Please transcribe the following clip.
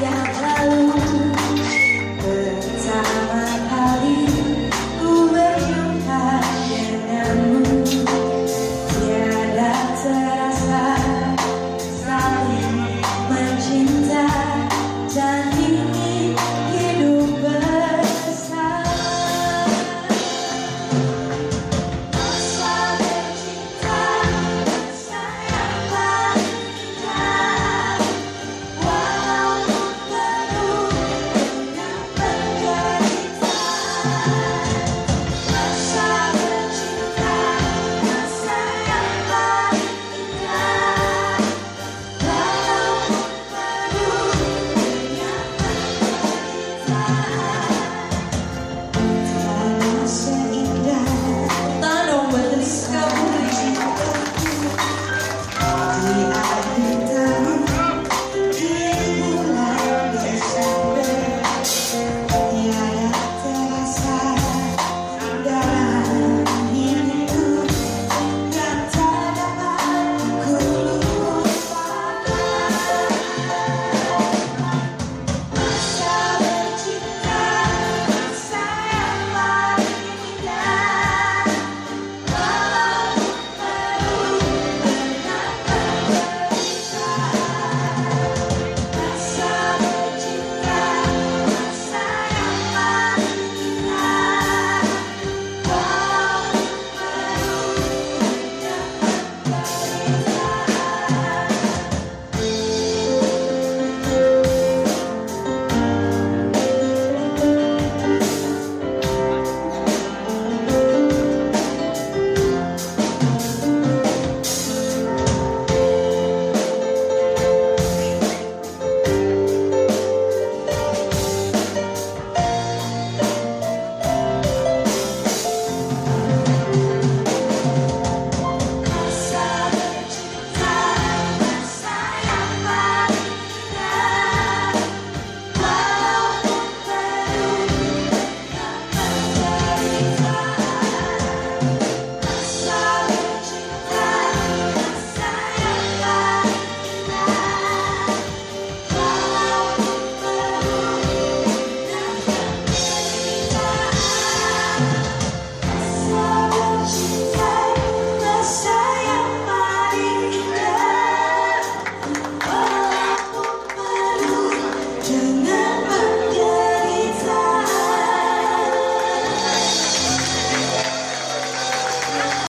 Yeah.